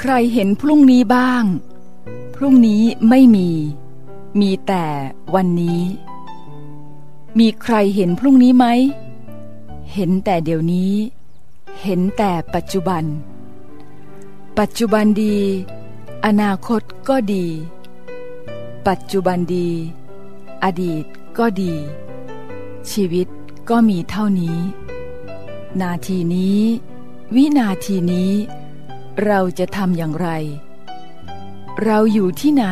ใครเห็นพรุ่งนี้บ้าง พรุ่งนี้ไม่มี มีแต่วันนี้ มีใครเห็นพรุ่งนี้ไหม เห็นแต่เดี๋ยวนี้ เห็นแต่ปัจจุบัน ปัจจุบันดี อนาคตก็ดี ปัจจุบันดี อดีตก็ดี ชีวิตก็มีเท่านี้ นาทีนี้ วินาทีนี้ เราจะทำอย่างไร เราอยู่ที่ไหน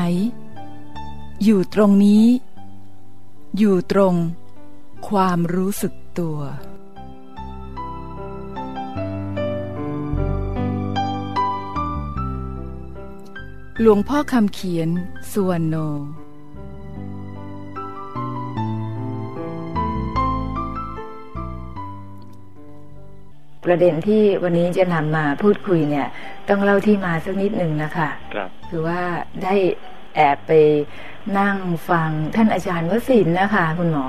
อยู่ตรงนี้ อยู่ตรง ความรู้สึกตัวหลวงพ่อคำเขียนสุวรรณโน ประเด็นที่วันนี้จะนำมาพูดคุยเนี่ย ต้องเล่าที่มาสักนิดหนึ่งนะคะครับคือว่าได้แอบไปนั่งฟังท่านอาจารย์วสินทร์นะคะ คุณหมอ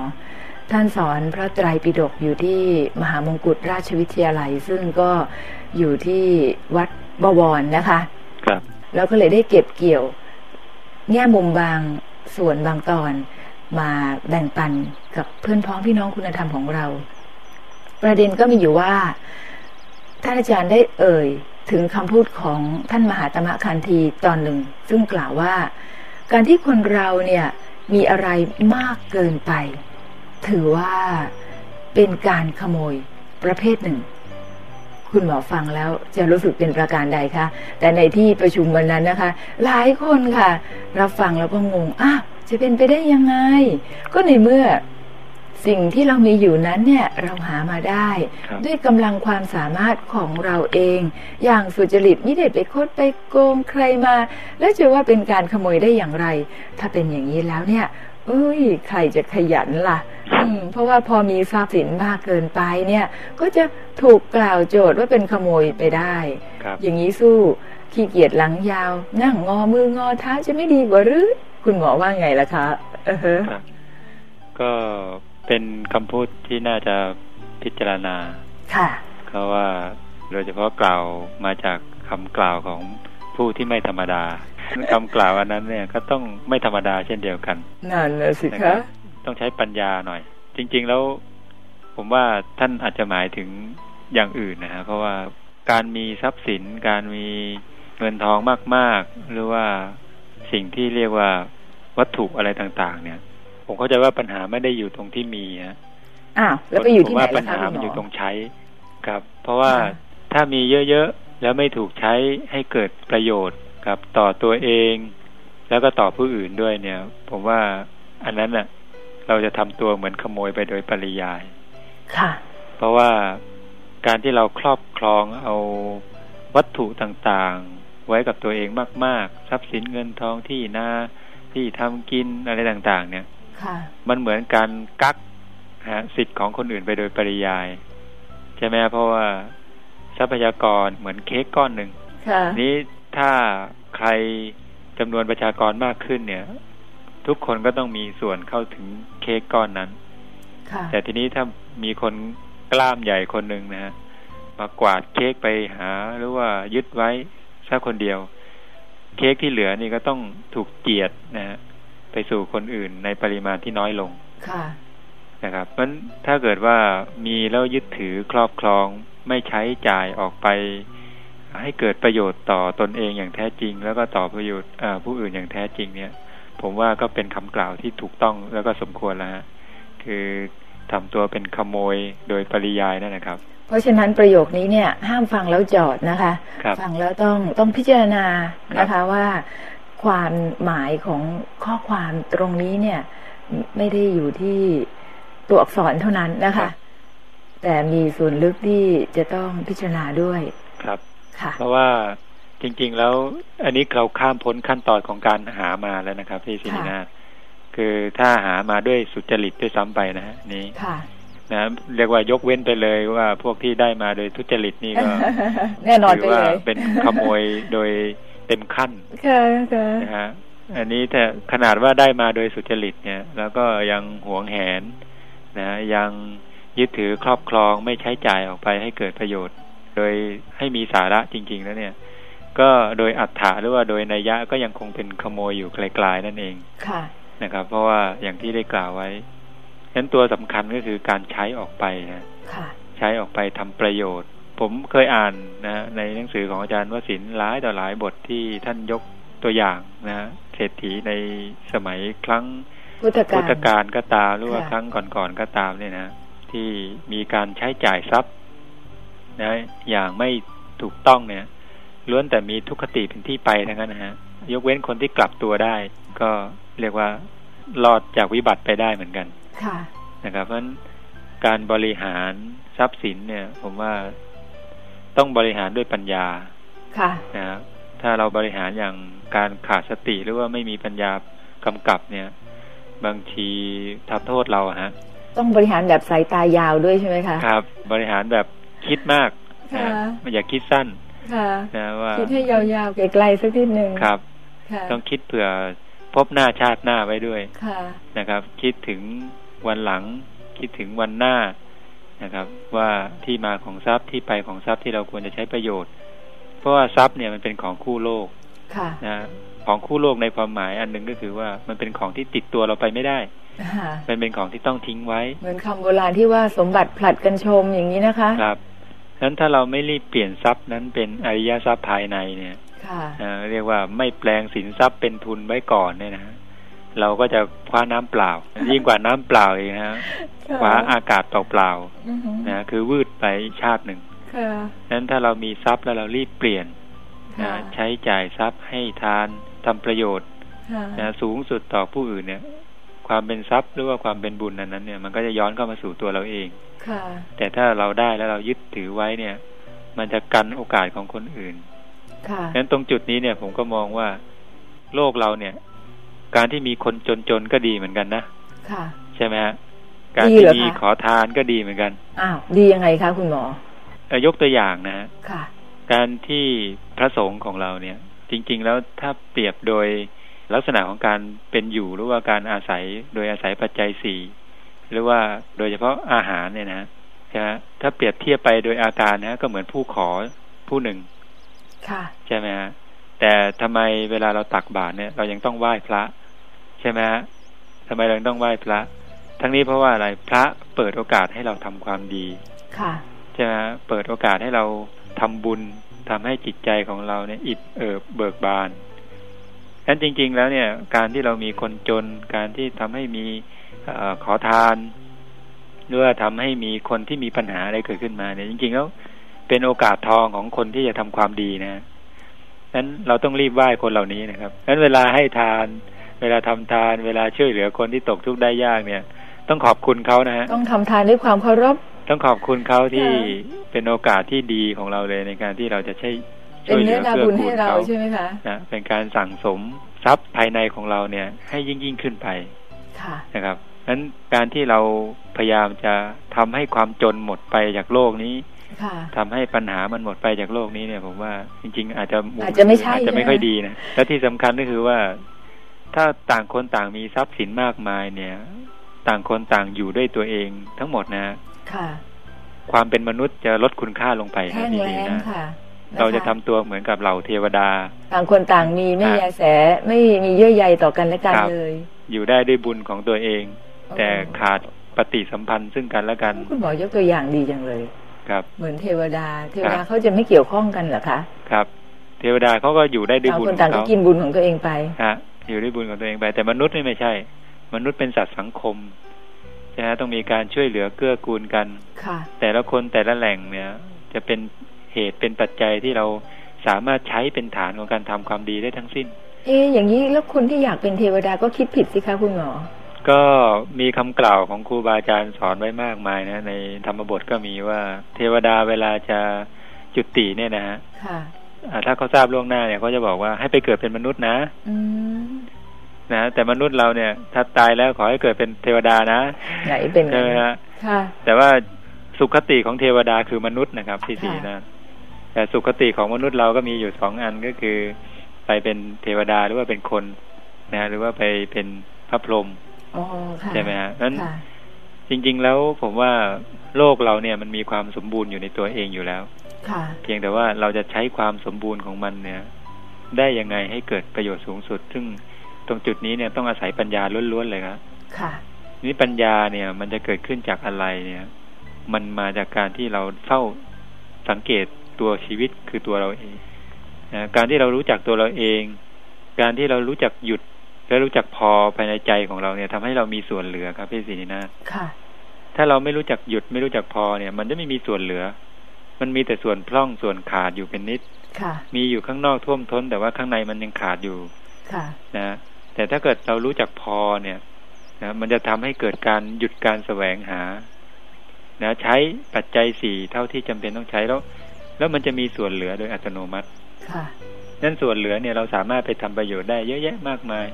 ท่านสอนพระไตรปิฎกอยู่ที่มหามงกุฎราชวิทยาลัย ซึ่งก็อยู่ที่วัดบวรนะคะ ครับแล้วก็เลยได้เก็บเกี่ยว แง่มุมบางส่วนบางตอนมาแบ่งปันกับเพื่อนพ้องพี่น้องคุณธรรมของเรา ประเด็นก็มีอยู่ว่า ท่านอาจารย์ได้เอ่ยถึงคำพูดของท่านมหาตมะคันธีตอนหนึ่ง ซึ่งกล่าวว่า การที่คนเราเนี่ยมีอะไรมากเกินไป ถือว่าเป็นการขโมยประเภทหนึ่ง คุณหมอฟังแล้วจะรู้สึกเป็นประการใดคะ แต่ในที่ประชุมวันนั้นนะคะ หลายคนค่ะ รับฟังแล้วก็งงอ้าวจะเป็นไปได้ยังไง ก็ในเมื่อ สิ่งที่เรามีอยู่นั้นเนี่ยเราหามาได้ครับด้วยกำลังความสามารถของเราเอง อย่างสุจริตไม่ได้ไปคดไปโกงใครมา แล้วจะว่าเป็นการขโมยได้อย่างไร ถ้าเป็นอย่างนี้แล้วเนี่ยเอ้ยใครจะขยันล่ะอืมเพราะว่าพอมีทรัพย์สินมากเกินไปเนี่ย ก็จะถูกกล่าวโจทย์ว่าเป็นขโมยไปได้ครับอย่างนี้สู้ขี้เกียจหลังยาว นั่งงอมืองอเท้าจะไม่ดีกว่าหรือ คุณหมอว่าไงล่ะคะเออฮะครับก็ เป็นคำพูดที่น่าจะพิจารณา ค่ะเพราะว่าโดยเฉพาะกล่าวมาจากคำกล่าวของผู้ที่ไม่ธรรมดาคำกล่าวอันนั้นเนี่ยก็ต้องไม่ธรรมดาเช่นเดียวกันนั่นนะสินะครัคะบต้องใช้ปัญญาหน่อย จริง ๆแล้ว ผมว่าท่านอาจจะหมายถึงอย่างอื่นนะฮะเพราะว่าการมีทรัพย์สิน การมีเงินทองมาก ๆ หรือว่าสิ่งที่เรียกว่าวัตถุอะไรต่าง ๆ เนี่ย ผมเข้าใจว่าปัญหาไม่ได้อยู่ตรงที่มีฮะอ้าวแล้วไปอยู่ที่ผมไหนว่าปัล่ะญคะหาคุณมันหมอยู่ตรองใช้ครับ เพราะว่าค่ะถ้ามีเยอะๆแล้วไม่ถูกใช้ให้เกิดประโยชน์กับต่อตัวเอง แล้วก็ต่อผู้อื่นด้วยเนี่ย ผมว่าอันนั้นน่ะ เราจะทำตัวเหมือนขโมยไปโดยปริยาย ค่ะ เพราะว่าการที่เราครอบครองเอาวัตถุต่างๆ ไว้กับตัวเองมาก ๆ ทรัพย์สินเงินทองที่นาที่ทำกินอะไรต่าง ๆ เนี่ยค่ะ มันเหมือนการกักฮะสิทธิ์ของคนอื่นไปโดยปริยาย ใช่ไหมเพราะว่าทรัพยากรเหมือนเค้กก้อนหนึ่งค่ะนี้ถ้าใครจำนวนประชากรมากขึ้นเนี่ย ทุกคนก็ต้องมีส่วนเข้าถึงเค้กก้อนนั้นค่ะแต่ทีนี้ถ้ามีคนกล้ามใหญ่คนหนึ่งนะฮะมากวาดเค้กไปหาหรือว่ายึดไว้แค่คนเดียว เค้กที่เหลือนี่ก็ต้องถูกเจียดนะฮะ ไปสู่คนอื่นในปริมาณที่น้อยลงค่ะนะครับเพราะฉะนั้นถ้าเกิดว่ามีแล้วยึดถือครอบครองไม่ใช้จ่ายออกไป ให้เกิดประโยชน์ต่อตนเองอย่างแท้จริง แล้วก็ต่อประโยชน์อ่าผู้อื่นอย่างแท้จริงเนี่ย ผมว่าก็เป็นคำกล่าวที่ถูกต้องแล้วก็สมควรแล้วฮะคือทำตัวเป็นขโมยโดยปริยายนั่นนะครับ เพราะฉะนั้นประโยคนี้เนี่ย ห้ามฟังแล้วจอดนะคะครับฟังแล้วต้องต้องพิจารณานะคะว่า ความหมายของข้อความตรงนี้เนี่ย ไม่ได้อยู่ที่ตัวอักษรเท่านั้นนะครัคะบแต่มีส่วนลึกที่จะต้องพิจารณาด้วยครับค่ะเพราะว่าจริง ๆ แล้ว อันนี้เราข้ามพ้นขั้นตอนของการหามาแล้วนะครับพี่สินินาถคือถ้าหามาด้วยสุจริตด้วยซ้ำไปนะฮะนี้ค่ะนะเรียกว่ายกเว้นไปเลยว่าพวกที่ได้มาโดยทุจริตนี่ก็แน่นอนถืไปว่าเลยเป็นขโมยโดย เต็มขั้นค่ะค่ะนะฮะอันนี้แต่ขนาดว่าได้มาโดยสุจริตเนี่ย แล้วก็ยังหวงแหนนะฮะยังยึดถือครอบครองไม่ใช้จ่ายออกไปให้เกิดประโยชน์ โดยให้มีสาระจริง ๆ แล้วเนี่ย ก็โดยอัฏฐะหรือว่าโดยนัยยะก็ยังคงเป็นขโมยอยู่ไกลๆนั่นเองค่ะนะครับ เพราะว่าอย่างที่ได้กล่าวไว้ฉะนั้นตัวสำคัญก็คือการใช้ออกไปนะค่ะใช้ออกไปทำประโยชน์ ผมเคยอ่านนะในหนังสือของอาจารย์วสินทร์หลายต่อหลายบทที่ท่านยกตัวอย่างนะฮะเศรษฐีในสมัยครั้งพุทธกาพุทธลกาลก็ตามหรือว่าค่ะครั้งก่อนๆก็ตามเนี่ยนะที่มีการใช้จ่ายทรัพย์นะอย่างไม่ถูกต้องเนี่ยล้วนแต่มีทุกขติเป็นที่ไปทั้งนั้นนะฮะ ยกเว้นคนที่กลับตัวได้ ก็เรียกว่ารอดจากวิบัติไปได้เหมือนกัน ค่ะ นะครับ เพราะฉะนั้นการบริหารทรัพย์สินเนี่ย ผมว่า ต้องบริหารด้วยปัญญาค่ะนะครับถ้าเราบริหารอย่างการขาดสติหรือว่าไม่มีปัญญากำกับเนี่ย บางทีทำโทษเราอะฮะ ต้องบริหารแบบสายตายาวด้วยใช่ไหมคะครับ บริหารแบบคิดมากนะค่ะไม่อย่าคิดสั้นค่ะนะว่าคิดให้ยาวๆไกลๆสักนิดนึงครับค่ะต้องคิดเผื่อพบหน้าชาติหน้าไว้ด้วยค่ะนะครับ คิดถึงวันหลัง คิดถึงวันหน้า นะครับ ว่าที่มาของทรัพย์ที่ไปของทรัพย์ที่เราควรจะใช้ประโยชน์ เพราะว่าทรัพย์เนี่ยมันเป็นของคู่โลกค่ะนะของคู่โลกในความหมายอันหนึ่งก็คือว่ามันเป็นของที่ติดตัวเราไปไม่ได้ค่ะมันเป็นของที่ต้องทิ้งไว้ เหมือนคำโบราณที่ว่าสมบัติผลัดกันชมอย่างนี้นะคะ ครับฉะนั้นถ้าเราไม่รีบเปลี่ยนทรัพย์นั้นเป็นอริยทรัพย์ภายในเนี่ยค่ะอ่าเรียกว่าไม่แปลงสินทรัพย์เป็นทุนไว้ก่อนเนี่ยนะฮะ เราก็จะคว้าน้ำเปล่า ยิ่งกว่าน้ำเปล่าอีกนะฮะคว้าอากาศเปล่าอือหือๆนะคือวืดไปชาติหนึ่งค่ะนั้นถ้าเรามีทรัพย์แล้วเรารีบเปลี่ยนนะค่ะใช้จ่ายทรัพย์ให้ทานทำประโยชน์ค่ะนะสูงสุดต่อผู้อื่นเนี่ย ความเป็นทรัพย์หรือว่าความเป็นบุญนั้นนั้นเนี่ยมันก็จะย้อนเข้ามาสู่ตัวเราเองค่ะแต่ถ้าเราได้แล้วเรายึดถือไว้เนี่ย มันจะกันโอกาสของคนอื่นค่ะฉะนั้นตรงจุดนี้เนี่ยผมก็มองว่าโลกเราเนี่ย การที่มีคนจนๆก็ดีเหมือนกันนะค่ะ ใช่ไหมฮะการดีที่เหรอมีคะขอทานก็ดีเหมือนกันอ้าวดียังไงคะคุณหมอเอ่อยกตัวอย่างนะฮะค่ะการที่พระสงฆ์ของเราเนี่ย จริง ๆ แล้วถ้าเปรียบโดยลักษณะของการเป็นอยู่หรือว่าการอาศัยโดยอาศัยปัจจัยสี่หรือว่าโดยเฉพาะอาหารเนี่ยนะใช่ไหมถ้าเปรียบเทียบไปโดยอาการนะก็เหมือนผู้ขอผู้หนึ่ง ค่ะ ใช่ไหมฮะ แต่ทำไมเวลาเราตักบาตรเนี่ย เรายังต้องไหว้พระ ใช่ไหมฮะทำไมเรายังต้องไหว้พระ ทั้งนี้เพราะว่าอะไรพระเปิดโอกาสให้เราทำความดี ค่ะใช่ไหมฮะเปิดโอกาสให้เราทำบุญทำให้จิตใจของเราเนี่ยอิบเอิบเบิกบานฉะนั้นจริง ๆ แล้วเนี่ย การที่เรามีคนจน การที่ทำให้มีเออขอทานหรือว่าทำให้มีคนที่มีปัญหาอะไรเกิดขึ้นมาเนี่ยจริง ๆ แล้วเป็นโอกาสทองของคนที่จะทำความดีนะ นั้นเราต้องรีบไหว้คนเหล่านี้นะครับนั้นเวลาให้ทาน เวลาทำทาน เวลาช่วยเหลือคนที่ตกทุกข์ได้ยากเนี่ย ต้องขอบคุณเขานะฮะต้องทำทานด้วยความเคารพต้องขอบคุณเขาที่ค่เป็นโอกาสที่ดีของเราเลยในการที่เราจะใช้เป็ช่นวยเหลืเนื้ออนาเกื้อบุญกูให้ลเราเขาใช่ไหมคะนะเป็นการสั่งสมทรัพย์ภายในของเราเนี่ย ให้ยิ่งยิ่งขึ้นไปค่ะนะครับนั้นการที่เราพยายามจะทำให้ความจนหมดไปจากโลกนี้ค่ะ ทำให้ปัญหามันหมดไปจากโลกนี้เนี่ย ผมว่าจริง ๆ อาจจะมุอาจจะไม่ใช่อาจจะไม่ใช่ไหมค่อยดีนะและที่สำคัญก็คือว่า ถ้าต่างคนต่างมีทรัพย์สินมากมายเนี่ย ต่างคนต่างอยู่ด้วยตัวเองทั้งหมดนะค่ะความเป็นมนุษย์จะลดคุณค่าลงไปแห้นะงจแล้ริงงๆนะค่ะนคเราจะทำตัวเหมือนกับเหล่าเทวดา ต่างคนต่างมีไม่ครับแยแสไม่มีเยื่อใยต่อกันและกันครับเลย อยู่ได้ด้วยบุญของตัวเองอ๋อแต่ขาดปฏิสัมพันธ์ซึ่งกันและกัน คุณหมอยกตัวอย่างดีจังเลย ครับ เหมือนเทวดา เทวดาครับเขาจะไม่เกี่ยวข้องกันเหรอคะ ครับ เทวดาเขาก็อยู่ได้ด้วยต่างบุญคนขต่างองก็เขากินบุญของตัวเองไปฮะอยู่ด้วยบุญของตัวเองไป แต่มนุษย์นี่ไม่ใช่ มนุษย์เป็นสัตว์สังคมใช่ไหมต้องมีการช่วยเหลือเกื้อกูลกันค่ะ แต่ละคนแต่ละแหล่งเนี่ย จะเป็นเหตุเป็นปัจจัยที่เราสามารถใช้เป็นฐานของการทำความดีได้ทั้งสิ้น เอ๊ะอย่างนี้แล้วคนที่อยากเป็นเทวดาก็คิดผิดสิคะคุณหมอ ก็มีคำกล่าวของครูบาอาจารย์สอนไว้มากมายนะ ในธรรมบทก็มีว่าเทวดาเวลาจะจุติเนี่ยนะฮะค่ะอ่าถ้าเขาทราบล่วงหน้าเนี่ยเขาจะบอกว่าให้ไปเกิดเป็นมนุษย์นะอืมนะแต่มนุษย์เราเนี่ย ถ้าตายแล้วขอให้เกิดเป็นเทวดานะไหนเป็นใช่ไหมไงฮะค่ะแต่ว่าสุขติของเทวดาคือมนุษย์นะครับที่สี่ค่ะนะแต่สุขติของมนุษย์เราก็มีอยู่สองอันก็คือ ไปเป็นเทวดาหรือว่าเป็นคนนะหรือว่าไปเป็นพระพรหมอ๋อค่ะ ใช่ไหมฮะนั้นค่ะจริง ๆ แล้วผมว่าโลกเราเนี่ยมันมีความสมบูรณ์อยู่ในตัวเองอยู่แล้วค่ะเพียงแต่ว่าเราจะใช้ความสมบูรณ์ของมันเนี่ย ได้ยังไงให้เกิดประโยชน์สูงสุด ซึ่งตรงจุดนี้เนี่ยต้องอาศัยปัญญาล้วนๆเลยครับค่ะนี่ปัญญาเนี่ย มันจะเกิดขึ้นจากอะไรเนี่ย มันมาจากการที่เราเฝ้าสังเกตตัวชีวิตคือตัวเราเองนะการที่เรารู้จักตัวเราเอง การที่เรารู้จักหยุด และรู้จักพอภายในใจของเราเนี่ยทำให้เรามีส่วนเหลือครับพี่ศรีนาถค่ะ ถ้าเราไม่รู้จักหยุดไม่รู้จักพอเนี่ย มันจะไม่มีส่วนเหลือ มันมีแต่ส่วนพร่องส่วนขาดอยู่เป็นนิดค่ะ มีอยู่ข้างนอกท่วมท้น แต่ว่าข้างในมันยังขาดอยู่ค่ะนะแต่ถ้าเกิดเรารู้จักพอเนี่ยนะมันจะทำให้เกิดการหยุดการแสวงหา นะใช้ปัจจัยสี่เท่าที่จำเป็นต้องใช้แล้ว แล้วมันจะมีส่วนเหลือโดยอัตโนมัติ ค่ะนั่นส่วนเหลือเนี่ยเราสามารถไปทำประโยชน์ได้เยอะแยะมากมาย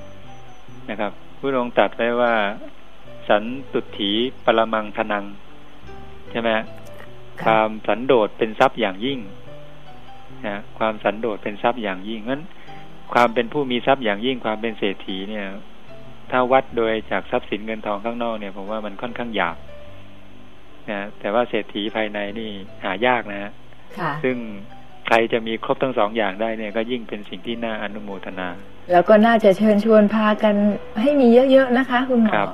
นะครับผู้องค์ตรัดไว้ว่า สันตุถีปรมังทนัง ใช่ไหมฮะคค่ะวามสันโดษเป็นทรัพย์อย่างยิ่งนะความสันโดษเป็นทรัพย์อย่างยิ่งงั้น ความเป็นผู้มีทรัพย์อย่างยิ่งความเป็นเศรษฐีเนี่ย ถ้าวัดโดยจากทรัพย์สินเงินทองข้างนอกเนี่ยผมว่ามันค่อนข้างหยาบนะแต่ว่าเศรษฐีภายในนี่หายากนะฮะค่ะซึ่ง ใครจะมีครบทั้งสองอย่างได้เนี่ยก็ยิ่งเป็นสิ่งที่น่าอนุโมทนา แล้วก็น่าจะเชิญชวนพากันให้มีเยอะๆนะคะ คุณหมอครับ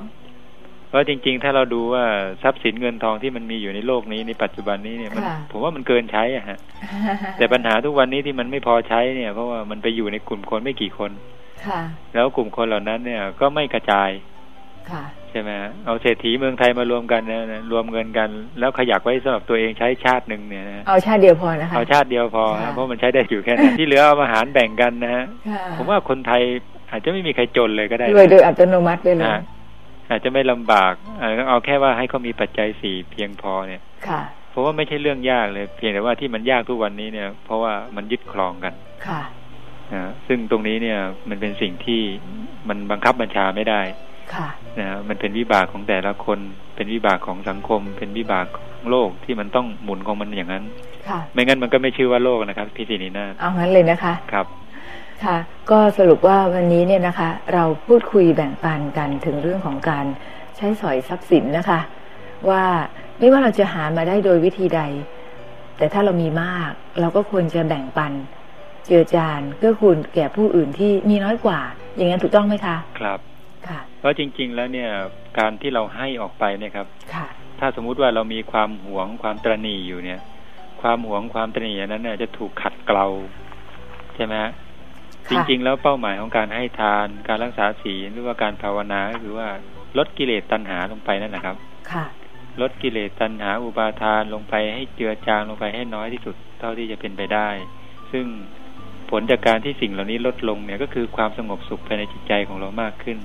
เพราะจริง ๆ ถ้าเราดูว่าทรัพย์สินเงินทองที่มันมีอยู่ในโลกนี้ในปัจจุบันนี้เนี่ยมันค่ะผมว่ามันเกินใช้อะฮะ แต่ปัญหาทุกวันนี้ที่มันไม่พอใช้เนี่ย เพราะว่ามันไปอยู่ในกลุ่มคนไม่กี่คนค่ะ แล้วกลุ่มคนเหล่านั้นเนี่ยก็ไม่กระจายค่ะ ใช่ไหมฮะเอาเศรษฐีเมืองไทยมารวมกันนะนะรวมเงินกัน แล้วขยักไว้สำหรับตัวเองใช้ชาติหนึ่งเนี่ยนะเอาชาติเดียวพอนะคะเอาชาติเดียวพอค่ะฮะเพราะมันใช้ได้อยู่แค่นั้นที่เหลือเอามาหารแบ่งกันนะฮะค่ะผมว่าคนไทยอาจจะไม่มีใครจนเลยก็ได้รวยโดยอัตโนมัติไปเลยนะอาจจะไม่ลำบากอ่าเอาแค่ว่าให้เขามีปัจจัยสี่เพียงพอเนี่ยค่ะเพราะว่าไม่ใช่เรื่องยากเลย เพียงแต่ว่าที่มันยากทุกวันนี้เนี่ย เพราะว่ามันยึดครองกันค่ะนะซึ่งตรงนี้เนี่ยมันเป็นสิ่งที่มันบังคับบัญชาไม่ได้ค่ะ นะมันเป็นวิบากของแต่ละคน เป็นวิบากของสังคม เป็นวิบากของโลกที่มันต้องหมุนของมันอย่างนั้นค่ะไม่งั้นมันก็ไม่ชื่อว่าโลกนะครับพี่สินีนาถเอางั้นเลยนะคะครับค่ะ ก็สรุปว่าวันนี้เนี่ยนะคะ เราพูดคุยแบ่งปันกันถึงเรื่องของการใช้สอยทรัพย์สินนะคะ ว่าไม่ว่าเราจะหามาได้โดยวิธีใด แต่ถ้าเรามีมาก เราก็ควรจะแบ่งปัน เจือจานเกื้อกูลแก่ผู้อื่นที่มีน้อยกว่า อย่างนั้นถูกต้องไหมคะ ครับค่ะ เพราะจริง ๆ แล้วเนี่ยการที่เราให้ออกไปเนี่ยครับค่ะถ้าสมมุติว่าเรามีความหวงความตระหนี่อยู่เนี่ย ความหวงความตระหนี่อันนั้นเนี่ยจะถูกขัดเกลาใช่ไหมฮะจค่ะริง ๆ แล้วเป้าหมายของการให้ทานการรักษาศีลหรือว่าการภาวนาก็คือว่าลดกิเลสตัณหาลงไปนั่นแหละครับ ค่ะ ลดกิเลสตัณหาอุปาทานลงไปให้เจือจางลงไปให้น้อยที่สุดเท่าที่จะเป็นไปได้ ซึ่งผลจากการที่สิ่งเหล่านี้ลดลงเนี่ยก็คือความสงบสุขภายในจิตใจของเรามากขึ้น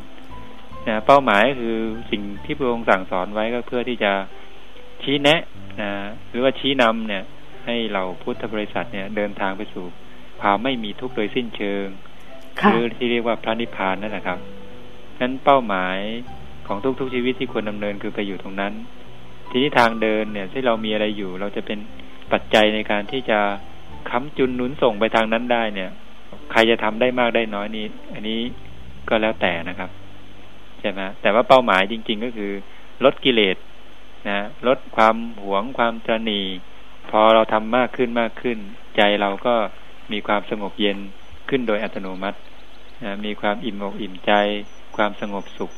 นะเป้าหมายก็คือสิ่งที่พระองค์สั่งสอนไว้ก็เพื่อที่จะชี้แนะนะหรือว่าชี้นำเนี่ย ให้เราพุทธบริษัทเนี่ย เดินทางไปสู่ความไม่มีทุกข์โดยสิ้นเชิงหค่ะรือที่เรียกว่าพระนิพพานนั่นแหละครับนั้นเป้าหมายของทุกๆชีวิตที่ควรดำเนินคือไปอยู่ตรงนั้น ทีนี้ทางเดินเนี่ยที่เรามีอะไรอยู่ เราจะเป็นปัจจัยในการที่จะค้ำจุนหนุนส่งไปทางนั้นได้เนี่ย ใครจะทำได้มากได้น้อยนี้ อันนี้ก็แล้วแต่นะครับ ใช่ไหมแต่ว่าเป้าหมายจริง ๆ ก็คือ ลดกิเลสนะลดความหวงความตระหนีพอเราทำมากขึ้นมากขึ้น ใจเราก็มีความสงบเย็นขึ้นโดยอัตโนมัตินะมีความอิ่มอกอิ่มใจ ความสงบสุข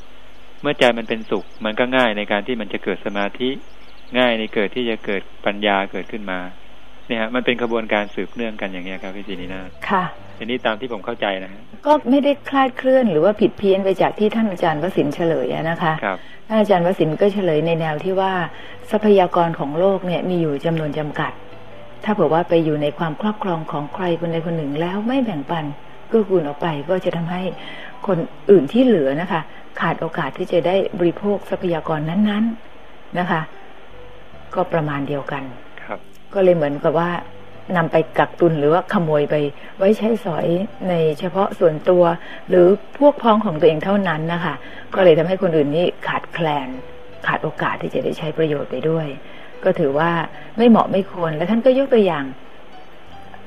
เมื่อใจมันเป็นสุข มันก็ง่ายในการที่มันจะเกิดสมาธิ ง่ายในเกิดที่จะเกิดปัญญาเกิดขึ้นมา เนี่ยฮะมันเป็นกระบวนการสืบเนื่องกันอย่างเงี้ยครับพี่จีนีนาถค่ะอันนี้ตามที่ผมเข้าใจนะฮะก็ไม่ได้คลาดเคลื่อนหรือว่าผิดเพี้ยนไปจากที่ท่านอาจารย์วสินทร์เฉลยอะนะคะครับท่านอาจารย์วสินทร์ก็เฉลยในแนวที่ว่าทรัพยากรของโลกเนี่ยมีอยู่จำนวนจำกัด ถ้าเผื่อว่าไปอยู่ในความครอบครองของใครคนใดคนหนึ่งแล้วไม่แบ่งปันเกื้อกูลออกไปก็จะทำให้คนอื่นที่เหลือนะคะ ขาดโอกาสที่จะได้บริโภคทรัพยากรนั้น ๆนะคะ ก็ประมาณเดียวกันครับ ก็เลยเหมือนกับว่านำไปกักตุนหรือว่าขโมยไป ไว้ใช้สอยในเฉพาะส่วนตัว หรือพวกพ้องของตัวเองเท่านั้นนะคะ ก็เลยทำให้คนอื่นนี่ขาดแคลน ขาดโอกาสที่จะได้ใช้ประโยชน์ไปด้วย ก็ถือว่าไม่เหมาะไม่ควรและท่านก็ยกตัวอย่าง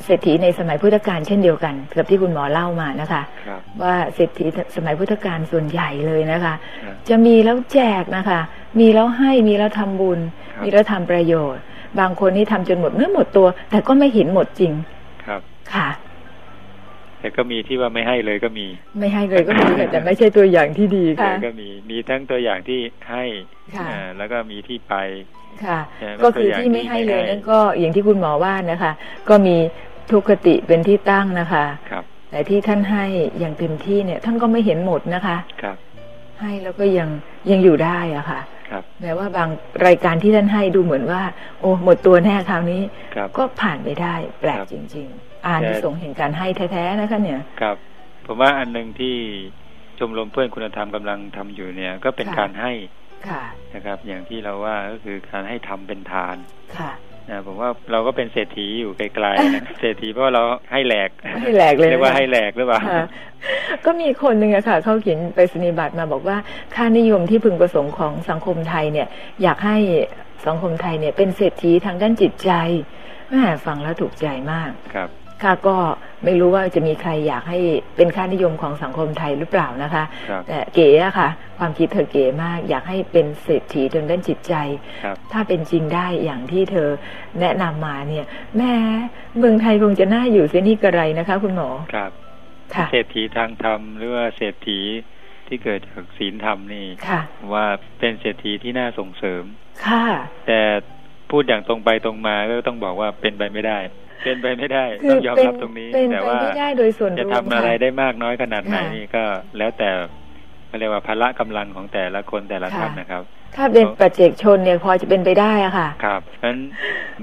เศรษฐีในสมัยพุทธกาลเช่นเดียวกันกับที่คุณหมอเล่ามานะคะครับว่าเศรษฐีสมัยพุทธกาลส่วนใหญ่เลยนะคะครับจะมีแล้วแจกนะคะ มีแล้วให้มีแล้วทำบุญครับมีแล้วทำประโยชน์ บางคนนี่ทำจนหมดเนื้อหมดตัว แต่ก็ไม่เห็นหมดจริง ครับ ค่ะ แต่ก็มีที่ว่าไม่ให้เลยก็มี ไม่ให้เลยก็มีค่ะแต่ไม่ใช่ตัวอย่างที่ดีเลค่ะยก็มี มีทั้งตัวอย่างที่ให้ค่ะอ่าแล้วก็มีที่ไป ค่ะใช่ไหมก็คือตัวอย่างที่ไม่ให้เลยที่ไม่ให้นั่นก็อย่างที่คุณหมอว่านะคะ ก็มีทุกขติเป็นที่ตั้งนะคะ ครับ แต่ที่ท่านให้อย่างเต็มที่เนี่ย ท่านก็ไม่เห็นหมดนะคะ ครับ ให้แล้วก็ยังยังอยู่ได้อะค่ะ ครับแม้ว่าบางรายการที่ท่านให้ดูเหมือนว่า โอ้หมดตัวแน่คราวนี้ครับก็ผ่านไปได้แปลกครับจริง ๆ อ่านแต่ที่ส่งส์แห่งการให้แท้ๆนะคะเนี่ยครับ ผมว่าอันหนึ่งที่ชมรมเพื่อนคุณธรรมกำลังทำอยู่เนี่ย ก็เป็นค่ะการให้ค่ะนะครับ อย่างที่เราว่าก็คือการให้ทำเป็นทานค่ะนะ ผมว่าเราก็เป็นเศรษฐีอยู่ไกลๆนะเศรษฐีเพราะว่าเราให้แหลกให้แหลกเลยนะเรียกว่าให้แหลกหรือเปล่าค่ะก็มีคนหนึ่งอะค่ะเขาเขียนไปสนิบัตรมาบอกว่าค่านิยมที่พึงประสงค์ของสังคมไทยเนี่ย อยากให้สังคมไทยเนี่ยเป็นเศรษฐีทางด้านจิตใจแม่ฟังแล้วถูกใจมากครับ ค่ะก็ไม่รู้ว่าจะมีใครอยากให้เป็นค่านิยมของสังคมไทยหรือเปล่านะคะ ครับแต่เก๋อะค่ะ ความคิดเธอเก๋มาก อยากให้เป็นเศรษฐีทางด้านจิตใจ ครับ ถ้าเป็นจริงได้อย่างที่เธอแนะนำมาเนี่ยแม่เมืองไทยคงจะน่าอยู่เสียนี่กระไรนะคะ คุณหมอครับ ค่ะ เศรษฐีทางธรรมหรือว่าเศรษฐีที่เกิดจากศีลธรรมนี่ค่ะว่าเป็นเศรษฐีที่น่าส่งเสริม ค่ะ แต่พูดอย่างตรงไปตรงมาก็ต้องบอกว่าเป็นไปไม่ได้ เป็นไปไม่ได้คืต้องยอมเป็นรับตรงนี้เป็นแต่ไปว่าไม่ได้โดยส่วนจะรวทำมอะไรค่ะได้มากน้อยขนาดไหนค่ะนี่ก็แล้วแต่เขาเรียกว่าพละกำลังของแต่ละคนแต่ละค่ะท่านนะครับ ถ้าเป็นปัจเจกชนเนี่ยพอจะเป็นไปได้อะค่ะ ครับเพราะฉะนั้น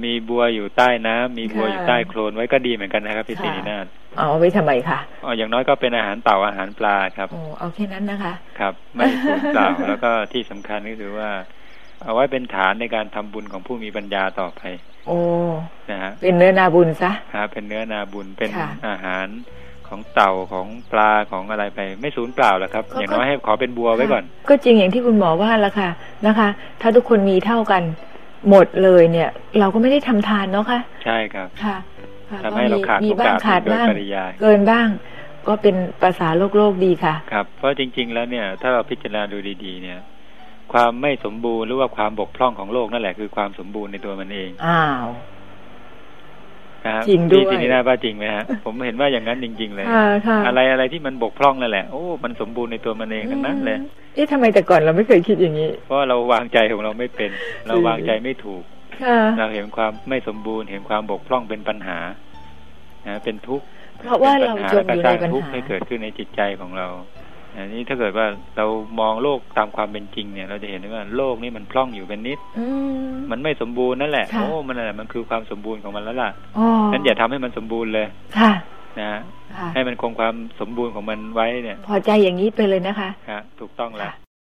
มีบัวอยู่ใต้น้ำมีบัวค่ะอยู่ใต้โคลนไว้ก็ดีเหมือนกันนะครับพี่ค่ะศรีนินาถเอาไว้ทำไมคะอ๋ออย่างน้อยก็เป็นอาหารเต่าอาหารปลาครับโอ้เอาแค่นั้นนะคะ ครับ ไม่สูญเปล่าแล้วก็ที่สำคัญก็คือว่า เอาไว้เป็นฐานในการทำบุญของผู้มีปัญญาต่อไป โอ้นะฮะเป็นเนื้อนาบุญซะหาเป็นเนื้อนาบุญเป็นค่ะอาหารของเต่าของปลาของอะไรไป ไม่สูญเปล่าหรอกครับก็อย่างน้อยให้ขอเป็นบัวไว้ก่อน ก็จริงอย่างที่คุณหมอว่าละค่ะนะคะ ถ้าทุกคนมีเท่ากันหมดเลยเนี่ย เราก็ไม่ได้ทำทานเนาะค่ะ ใช่ครับค่ะค่ะทำให้เราขาดมีโอกาบ้างสขาดโดยบ้างปริยายเกินบ้าง ก็เป็นภาษาโลกโลกดีค่ะ ครับ เพราะจริง ๆ แล้วเนี่ย ถ้าเราพิจารณาดูดี ๆ เนี่ย ความไม่สมบูรณ์หรือว่าความบกพร่องของโลกนั่นแหละคือความสมบูรณ์ในตัวมันเอง อ้าวนะฮะจริงด้วยพี่ศรีนินาถว่าจริงไหมฮะ ผมเห็นว่าอย่างนั้นจริง ๆ เลยค่ะค่ะอะไรอะไรที่มันบกพร่องนั่นแหละ โอ้ มันสมบูรณ์ในตัวมันเองทั้งนั้นเลยอืมเอ๊ะทำไมแต่ก่อนเราไม่เคยคิดอย่างนี้ เพราะเราวางใจของเราไม่เป็น เราวางใจไม่ถูกค่ะเราเห็นความไม่สมบูรณ์ เห็นความบกพร่องเป็นปัญหานะเป็นทุกข์ เพราะว่าเราจมอยู่ในแล้วก็สร้างปัญทุกข์หาให้เกิดขึ้นในจิตใจของเรา อันนี้ถ้าเกิดว่าเรามองโลกตามความเป็นจริงเนี่ย เราจะเห็นได้ว่าโลกนี่มันพร่องอยู่เป็นนิดอืมมันไม่สมบูรณ์นั่นแหละค่ะโอ้มันอะไรมันคือความสมบูรณ์ของมันแล้วล่ะอ๋องั้นอย่าทำให้มันสมบูรณ์เลยค่ะนะฮะค่ะให้มันคงความสมบูรณ์ของมันไว้เนี่ย พอใจอย่างนี้ไปเลยนะคะฮะถูกต้องแล้วค่ะ